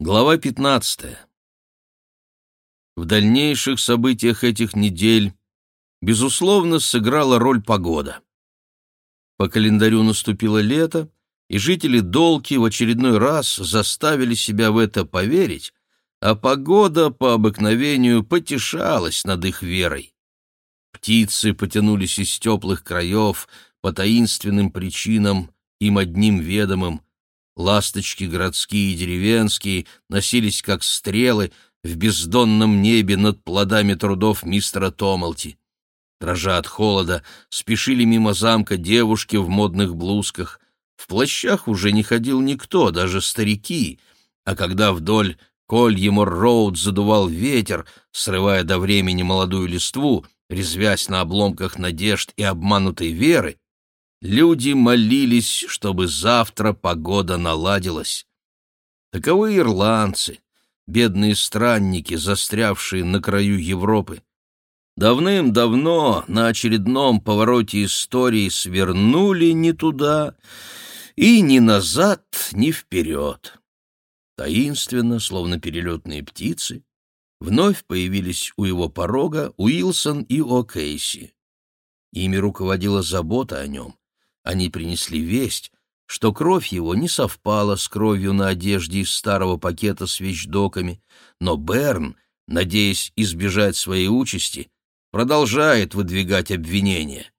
Глава 15. В дальнейших событиях этих недель, безусловно, сыграла роль погода. По календарю наступило лето, и жители Долки в очередной раз заставили себя в это поверить, а погода по обыкновению потешалась над их верой. Птицы потянулись из теплых краев по таинственным причинам, им одним ведомым, Ласточки городские и деревенские носились, как стрелы, в бездонном небе над плодами трудов мистера Томалти. Дрожа от холода, спешили мимо замка девушки в модных блузках. В плащах уже не ходил никто, даже старики, а когда вдоль Кольемор-Роуд задувал ветер, срывая до времени молодую листву, резвясь на обломках надежд и обманутой веры, Люди молились, чтобы завтра погода наладилась. Таковы ирландцы, бедные странники, застрявшие на краю Европы. Давным-давно на очередном повороте истории свернули не туда и ни назад, ни вперед. Таинственно, словно перелетные птицы, вновь появились у его порога Уилсон и О'Кейси. Ими руководила забота о нем, они принесли весть, что кровь его не совпала с кровью на одежде из старого пакета с вещдоками, но Берн, надеясь избежать своей участи, продолжает выдвигать обвинения.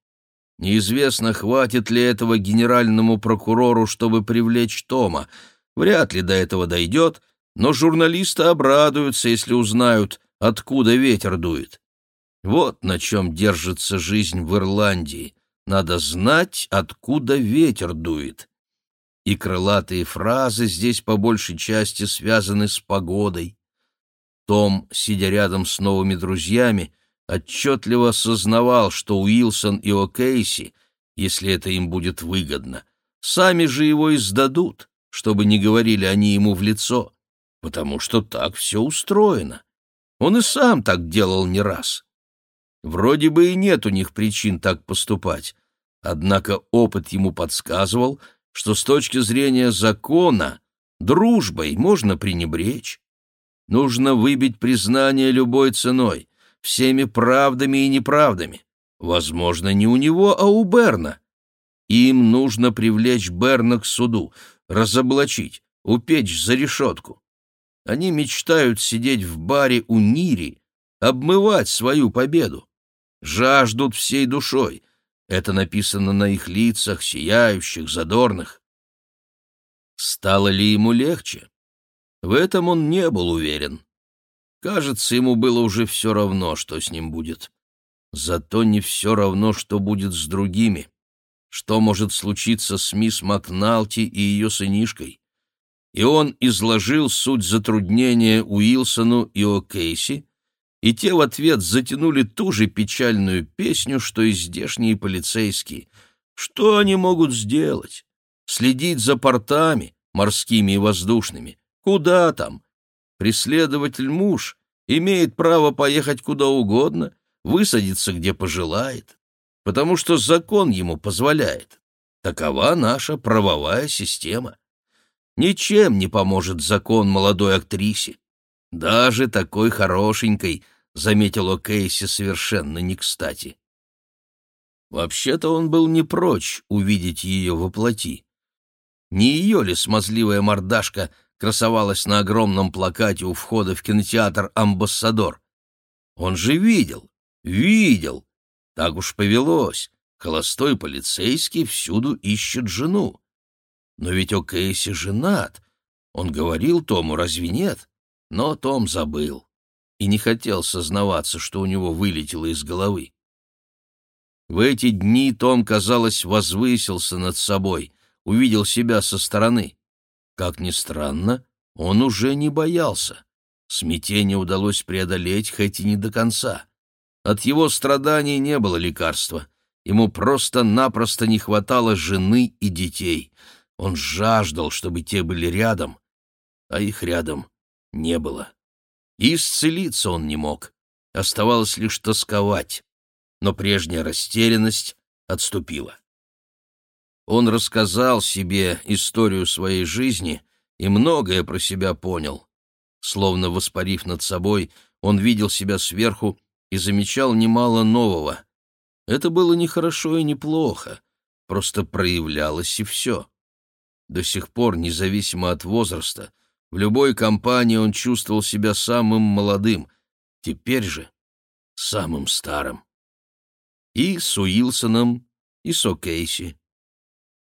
Неизвестно, хватит ли этого генеральному прокурору, чтобы привлечь Тома. Вряд ли до этого дойдет, но журналисты обрадуются, если узнают, откуда ветер дует. Вот на чем держится жизнь в Ирландии. Надо знать, откуда ветер дует. И крылатые фразы здесь по большей части связаны с погодой. Том, сидя рядом с новыми друзьями, отчетливо осознавал, что Уилсон и О'Кейси, если это им будет выгодно, сами же его издадут, чтобы не говорили они ему в лицо, потому что так все устроено. Он и сам так делал не раз. Вроде бы и нет у них причин так поступать, однако опыт ему подсказывал, что с точки зрения закона дружбой можно пренебречь. Нужно выбить признание любой ценой, всеми правдами и неправдами. Возможно, не у него, а у Берна. Им нужно привлечь Берна к суду, разоблачить, упечь за решетку. Они мечтают сидеть в баре у Нири, обмывать свою победу жаждут всей душой. Это написано на их лицах, сияющих, задорных. Стало ли ему легче? В этом он не был уверен. Кажется, ему было уже все равно, что с ним будет. Зато не все равно, что будет с другими. Что может случиться с мисс Макналти и ее сынишкой? И он изложил суть затруднения Уилсону и О'Кейси, и те в ответ затянули ту же печальную песню, что и здешние полицейские. Что они могут сделать? Следить за портами, морскими и воздушными? Куда там? Преследователь-муж имеет право поехать куда угодно, высадиться где пожелает, потому что закон ему позволяет. Такова наша правовая система. Ничем не поможет закон молодой актрисе. Даже такой хорошенькой, — заметил О'Кейси совершенно не кстати. Вообще-то он был не прочь увидеть ее воплоти. Не ее ли смазливая мордашка красовалась на огромном плакате у входа в кинотеатр «Амбассадор»? Он же видел, видел. Так уж повелось. Холостой полицейский всюду ищет жену. Но ведь О'Кейси женат. Он говорил Тому, разве нет? Но Том забыл и не хотел сознаваться, что у него вылетело из головы. В эти дни Том, казалось, возвысился над собой, увидел себя со стороны. Как ни странно, он уже не боялся. Смятение удалось преодолеть, хоть и не до конца. От его страданий не было лекарства. Ему просто-напросто не хватало жены и детей. Он жаждал, чтобы те были рядом, а их рядом не было. И исцелиться он не мог, оставалось лишь тосковать, но прежняя растерянность отступила. Он рассказал себе историю своей жизни и многое про себя понял. Словно воспарив над собой, он видел себя сверху и замечал немало нового. Это было не хорошо и не плохо, просто проявлялось и все. До сих пор, независимо от возраста, в любой компании он чувствовал себя самым молодым, теперь же самым старым. И с Уилсоном, и с О'Кейси.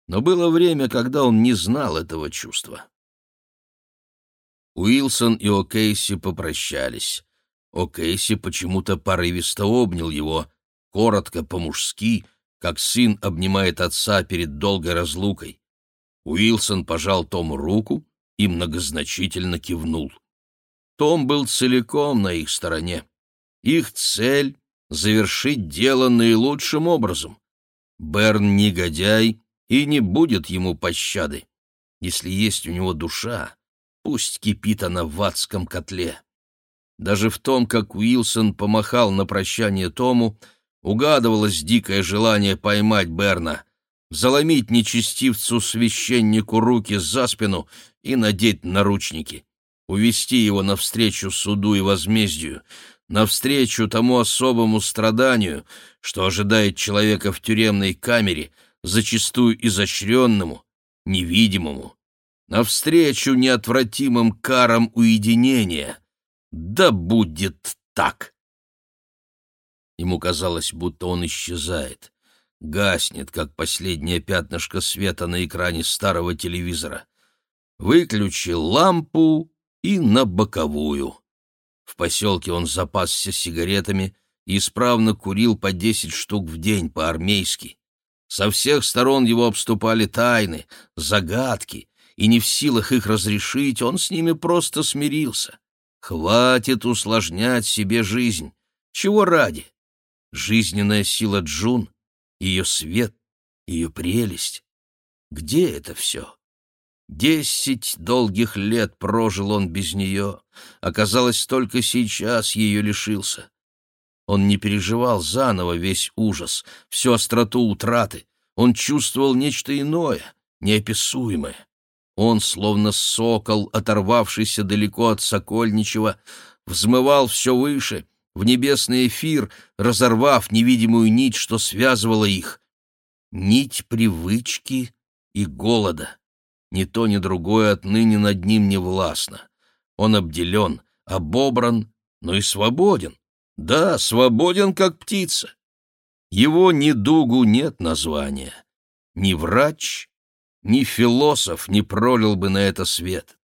Но было время, когда он не знал этого чувства. Уилсон и О'Кейси попрощались. О'Кейси почему-то порывисто обнял его, коротко, по-мужски, как сын обнимает отца перед долгой разлукой. Уилсон пожал Тому руку и многозначительно кивнул. Том был целиком на их стороне. Их цель — завершить дело наилучшим образом. Берн негодяй и не будет ему пощады. Если есть у него душа, Пусть кипит она в адском котле. Даже в том, как Уилсон помахал на прощание Тому, угадывалось дикое желание поймать Берна, заломить нечестивцу священнику руки за спину и надеть наручники, увести его навстречу суду и возмездию, навстречу тому особому страданию, что ожидает человека в тюремной камере, зачастую изощренному, невидимому, навстречу неотвратимым карам уединения. Да будет так! Ему казалось, будто он исчезает, гаснет, как последнее пятнышко света на экране старого телевизора. Выключил лампу и на боковую. В поселке он запасся сигаретами и исправно курил по десять штук в день по-армейски. Со всех сторон его обступали тайны, загадки, и не в силах их разрешить, он с ними просто смирился. Хватит усложнять себе жизнь. Чего ради? Жизненная сила Джун, ее свет, ее прелесть. Где это все? Десять долгих лет прожил он без нее. Оказалось, только сейчас ее лишился. Он не переживал заново весь ужас, всю остроту утраты. Он чувствовал нечто иное, неописуемое. Он, словно сокол, оторвавшийся далеко от Сокольничего, взмывал все выше, в небесный эфир, разорвав невидимую нить, что связывала их. Нить привычки и голода. Ни то, ни другое отныне над ним не властно. Он обделен, обобран, но и свободен. Да, свободен, как птица. Его недугу нет названия. Ни врач, ни философ не пролил бы на это свет.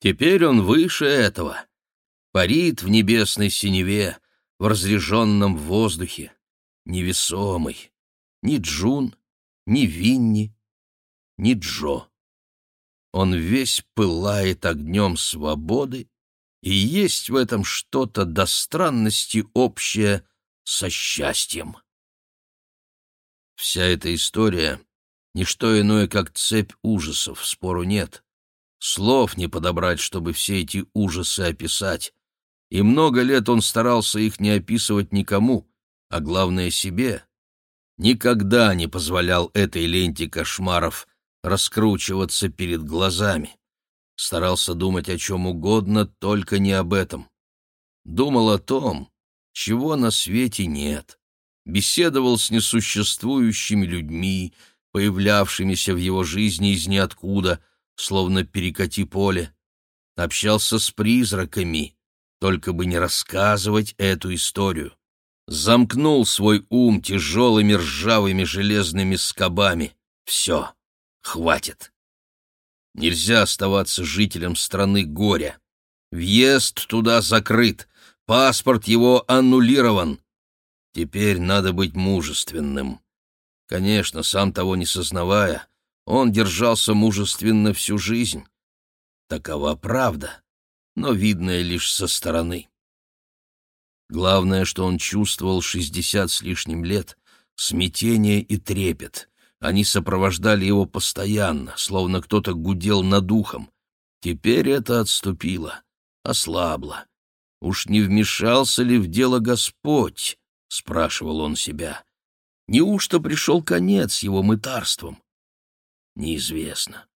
Теперь он выше этого, парит в небесной синеве, в разреженном воздухе, невесомый, ни Джун, ни Винни, ни Джо. Он весь пылает огнем свободы, и есть в этом что-то до странности общее со счастьем. Вся эта история Ничто иное, как цепь ужасов, спору нет. Слов не подобрать, чтобы все эти ужасы описать. И много лет он старался их не описывать никому, а главное себе. Никогда не позволял этой ленте кошмаров раскручиваться перед глазами. Старался думать о чем угодно, только не об этом. Думал о том, чего на свете нет. Беседовал с несуществующими людьми, появлявшимися в его жизни из ниоткуда, словно перекати поле. Общался с призраками, только бы не рассказывать эту историю. Замкнул свой ум тяжелыми ржавыми железными скобами. Все, хватит. Нельзя оставаться жителем страны горя. Въезд туда закрыт, паспорт его аннулирован. Теперь надо быть мужественным. Конечно, сам того не сознавая, он держался мужественно всю жизнь. Такова правда, но видная лишь со стороны. Главное, что он чувствовал шестьдесят с лишним лет, смятение и трепет. Они сопровождали его постоянно, словно кто-то гудел над ухом. Теперь это отступило, ослабло. «Уж не вмешался ли в дело Господь?» — спрашивал он себя. Неужто пришел конец его мытарствам? Неизвестно.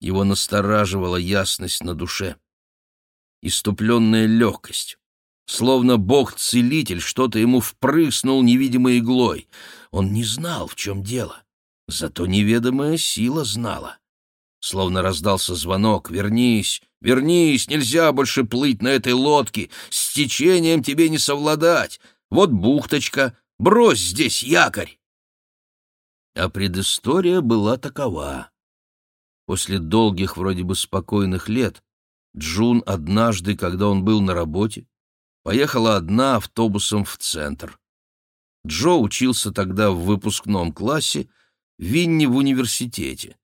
Его настораживала ясность на душе. Иступленная легкость. Словно бог-целитель что-то ему впрыснул невидимой иглой. Он не знал, в чем дело. Зато неведомая сила знала. Словно раздался звонок «Вернись, вернись, нельзя больше плыть на этой лодке, с течением тебе не совладать. Вот бухточка, брось здесь якорь». А предыстория была такова. После долгих, вроде бы спокойных лет, Джун однажды, когда он был на работе, поехала одна автобусом в центр. Джо учился тогда в выпускном классе, Винни в университете.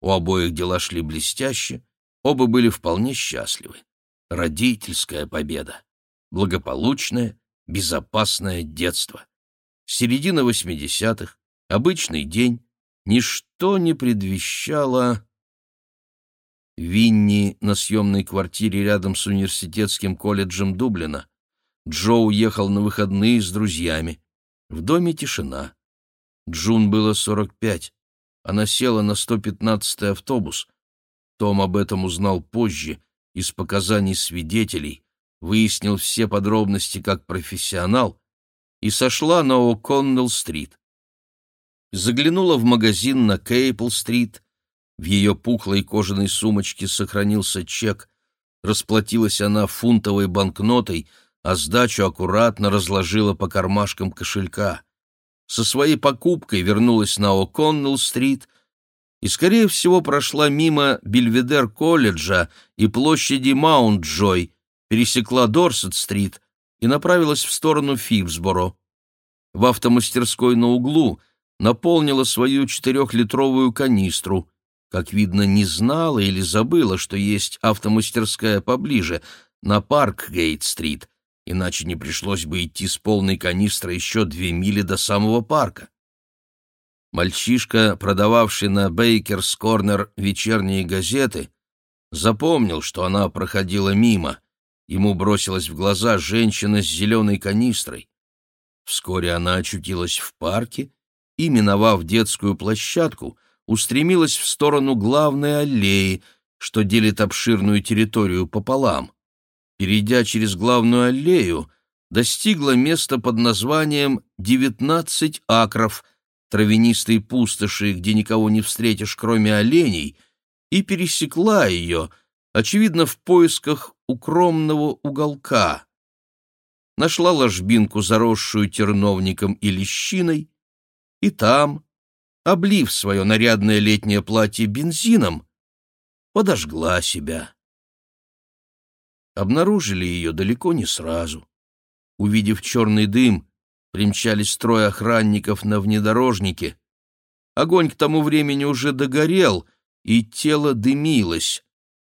У обоих дела шли блестяще, оба были вполне счастливы. Родительская победа. Благополучное, безопасное детство. Середина восьмидесятых, обычный день, ничто не предвещало... Винни на съемной квартире рядом с университетским колледжем Дублина. Джо уехал на выходные с друзьями. В доме тишина. Джун было сорок пять. Она села на 115-й автобус. Том об этом узнал позже, из показаний свидетелей, выяснил все подробности как профессионал и сошла на О'Коннелл-стрит. Заглянула в магазин на Кейпл-стрит, в ее пухлой кожаной сумочке сохранился чек. Расплатилась она фунтовой банкнотой, а сдачу аккуратно разложила по кармашкам кошелька. Со своей покупкой вернулась на О'Коннелл-стрит и, скорее всего, прошла мимо Бельведер-колледжа и площади Маунт-Джой, пересекла Дорсет-стрит и направилась в сторону Фибсборо. В автомастерской на углу наполнила свою четырехлитровую канистру — как видно, не знала или забыла, что есть автомастерская поближе, на Парк-Гейт-стрит, иначе не пришлось бы идти с полной канистрой еще две мили до самого парка. Мальчишка, продававший на Бейкерс-Корнер вечерние газеты, запомнил, что она проходила мимо. Ему бросилась в глаза женщина с зеленой канистрой. Вскоре она очутилась в парке и, миновав детскую площадку, устремилась в сторону главной аллеи, что делит обширную территорию пополам. Перейдя через главную аллею, достигла места под названием «Девятнадцать акров», травянистой пустоши, где никого не встретишь, кроме оленей, и пересекла ее, очевидно, в поисках укромного уголка. Нашла ложбинку, заросшую терновником и лещиной, и там, облив свое нарядное летнее платье бензином, подожгла себя. Обнаружили ее далеко не сразу. Увидев черный дым, примчались трое охранников на внедорожнике. Огонь к тому времени уже догорел, и тело дымилось.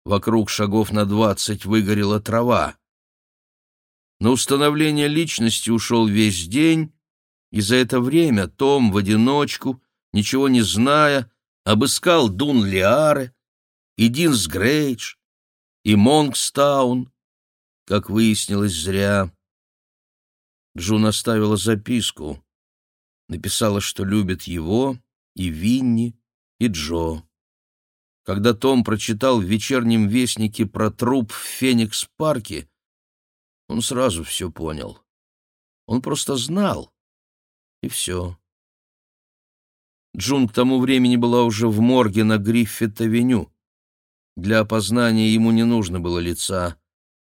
Вокруг шагов на двадцать выгорела трава. На установление личности ушел весь день, и за это время Том в одиночку ничего не зная, обыскал Дун-Лиаре и Динс-Грейдж и Монкстаун, как выяснилось, зря. Джун оставила записку, написала, что любит его и Винни, и Джо. Когда Том прочитал в вечернем вестнике про труп в Феникс-парке, он сразу все понял. Он просто знал, и все. Джун к тому времени была уже в морге на Гриффит-авеню. Для опознания ему не нужно было лица.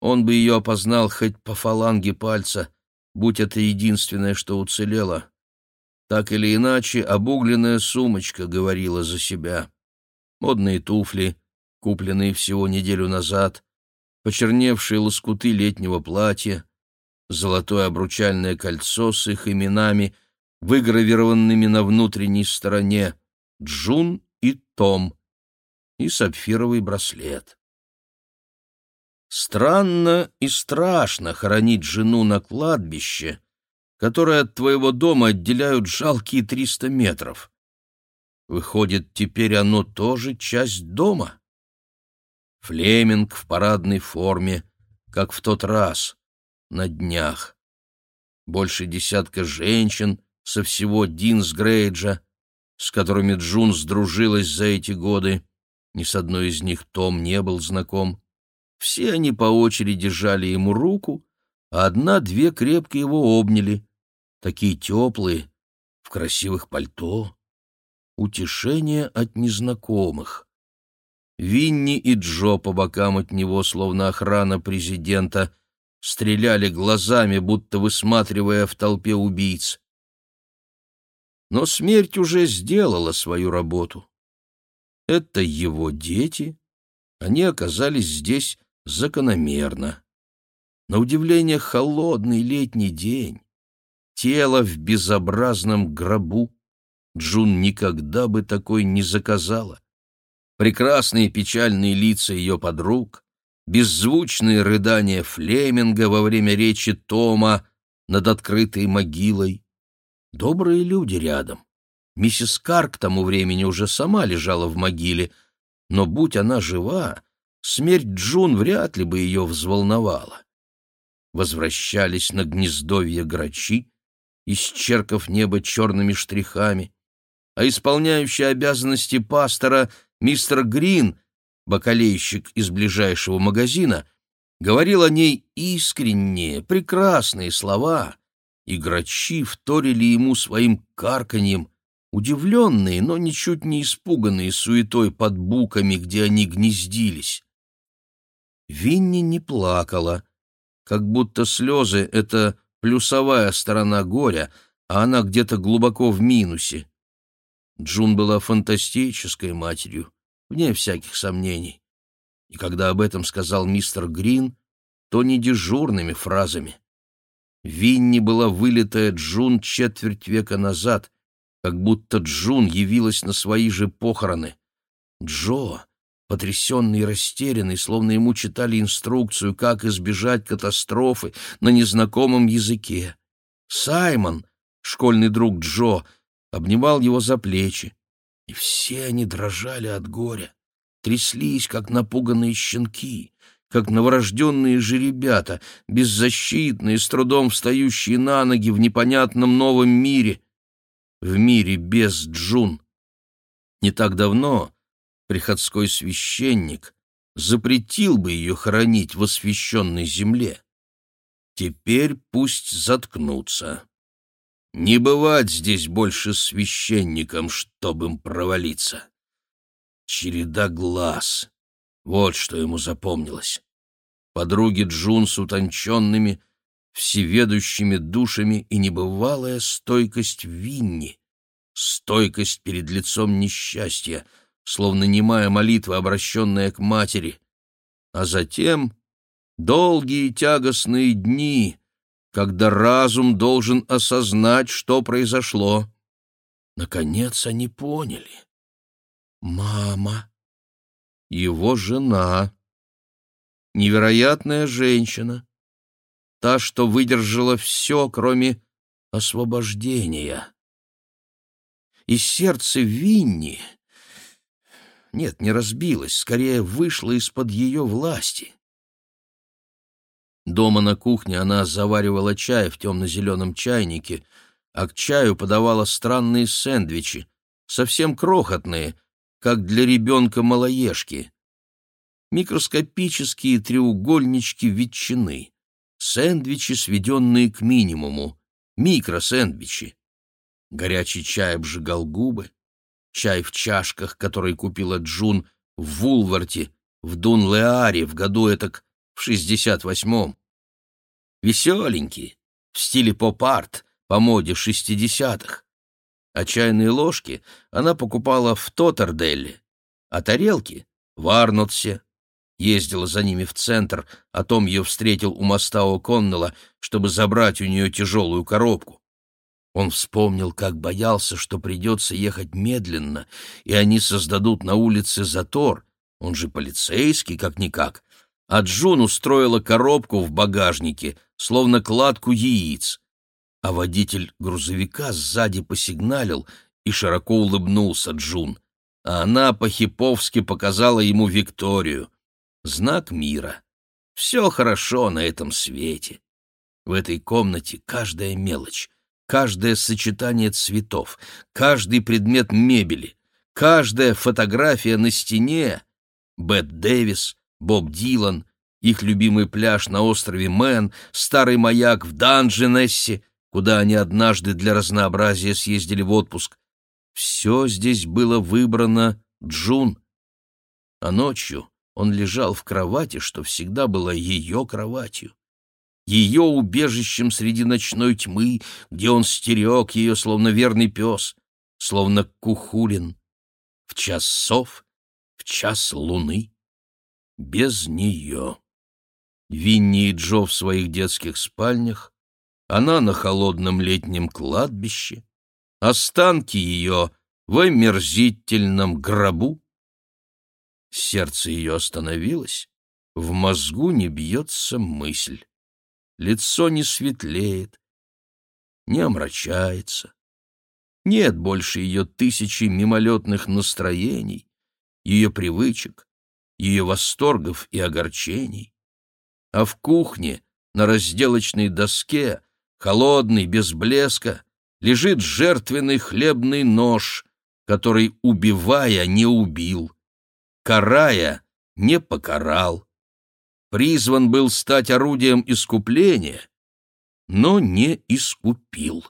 Он бы ее опознал хоть по фаланге пальца, будь это единственное, что уцелело. Так или иначе, обугленная сумочка говорила за себя. Модные туфли, купленные всего неделю назад, почерневшие лоскуты летнего платья, золотое обручальное кольцо с их именами — выгравированными на внутренней стороне Джун и Том, и сапфировый браслет. Странно и страшно хоронить жену на кладбище, которое от твоего дома отделяют жалкие триста метров. Выходит, теперь оно тоже часть дома? Флеминг в парадной форме, как в тот раз, на днях. Больше десятка женщин, со всего Динсгрейджа, с которыми Джун сдружилась за эти годы, ни с одной из них Том не был знаком. Все они по очереди жали ему руку, а одна-две крепко его обняли, такие теплые, в красивых пальто. Утешение от незнакомых. Винни и Джо по бокам от него, словно охрана президента, стреляли глазами, будто высматривая в толпе убийц. Но смерть уже сделала свою работу. Это его дети, они оказались здесь закономерно. На удивление холодный летний день, тело в безобразном гробу. Джун никогда бы такой не заказала. Прекрасные печальные лица ее подруг, беззвучные рыдания Флеминга во время речи Тома над открытой могилой. Добрые люди рядом. Миссис Кар к тому времени уже сама лежала в могиле, но, будь она жива, смерть Джун вряд ли бы ее взволновала. Возвращались на гнездовье грачи, исчеркав небо черными штрихами, а исполняющий обязанности пастора мистер Грин, бакалейщик из ближайшего магазина, говорил о ней искренние, прекрасные слова, и грачи вторили ему своим карканьем, удивленные, но ничуть не испуганные суетой под буками, где они гнездились. Винни не плакала, как будто слезы — это плюсовая сторона горя, а она где-то глубоко в минусе. Джун была фантастической матерью, вне всяких сомнений. И когда об этом сказал мистер Грин, то не дежурными фразами. Винни была вылитая Джун четверть века назад, как будто Джун явилась на свои же похороны. Джо, потрясенный и растерянный, словно ему читали инструкцию, как избежать катастрофы на незнакомом языке. Саймон, школьный друг Джо, обнимал его за плечи, и все они дрожали от горя, тряслись, как напуганные щенки, как новорожденные жеребята, беззащитные, с трудом встающие на ноги в непонятном новом мире, в мире без Джун. Не так давно приходской священник запретил бы ее хоронить в освященной земле. Теперь пусть заткнутся. Не бывать здесь больше священникам, чтобы им провалиться. Череда глаз. Вот что ему запомнилось. Подруги Джун с утонченными, всеведущими душами и небывалая стойкость Винни, стойкость перед лицом несчастья, словно немая молитва, обращенная к матери. А затем долгие тягостные дни — когда разум должен осознать, что произошло. Наконец они поняли. Мама, его жена, невероятная женщина, та, что выдержала все, кроме освобождения. И сердце Винни, нет, не разбилось, скорее вышло из-под ее власти. Дома на кухне она заваривала чай в темно-зеленом чайнике, а к чаю подавала странные сэндвичи, совсем крохотные, как для ребенка-малоежки. Микроскопические треугольнички ветчины, сэндвичи, сведенные к минимуму, микроsäндвичи. Горячий чай обжигал губы, чай в чашках, который купила Джун в Вулварте, в Дунлеаре в году этак в шестьдесят восьмом. Веселенькие, в стиле поп-арт, по моде шестидесятых. А чайные ложки она покупала в Тоттерделле, а тарелки — в Арнотсе. Ездила за ними в центр, а Том ее встретил у моста О'Коннелла, чтобы забрать у нее тяжелую коробку. Он вспомнил, как боялся, что придется ехать медленно, и они создадут на улице затор, он же полицейский, как-никак, а Джун устроила коробку в багажнике, словно кладку яиц. А водитель грузовика сзади посигналил и широко улыбнулся Джун, а она по-хиповски показала ему Викторию. Знак мира. Все хорошо на этом свете. В этой комнате каждая мелочь, каждое сочетание цветов, каждый предмет мебели, каждая фотография на стене — Бет Дэвис, Боб Дилан, их любимый пляж на острове Мэн, старый маяк в Данженессе, куда они однажды для разнообразия съездили в отпуск. Все здесь было выбрано Джун. А ночью он лежал в кровати, что всегда была ее кроватью ее убежищем среди ночной тьмы, где он стерег ее, словно верный пес, словно кухулин, в час сов, в час луны, без нее. Винни и Джо в своих детских спальнях, она на холодном летнем кладбище, останки ее в омерзительном гробу. Сердце ее остановилось, в мозгу не бьется мысль лицо не светлеет, не омрачается. Нет больше ее тысячи мимолетных настроений, ее привычек, ее восторгов и огорчений. А в кухне, на разделочной доске, холодный, без блеска, лежит жертвенный хлебный нож, который, убивая, не убил, карая, не покарал призван был стать орудием искупления, но не искупил.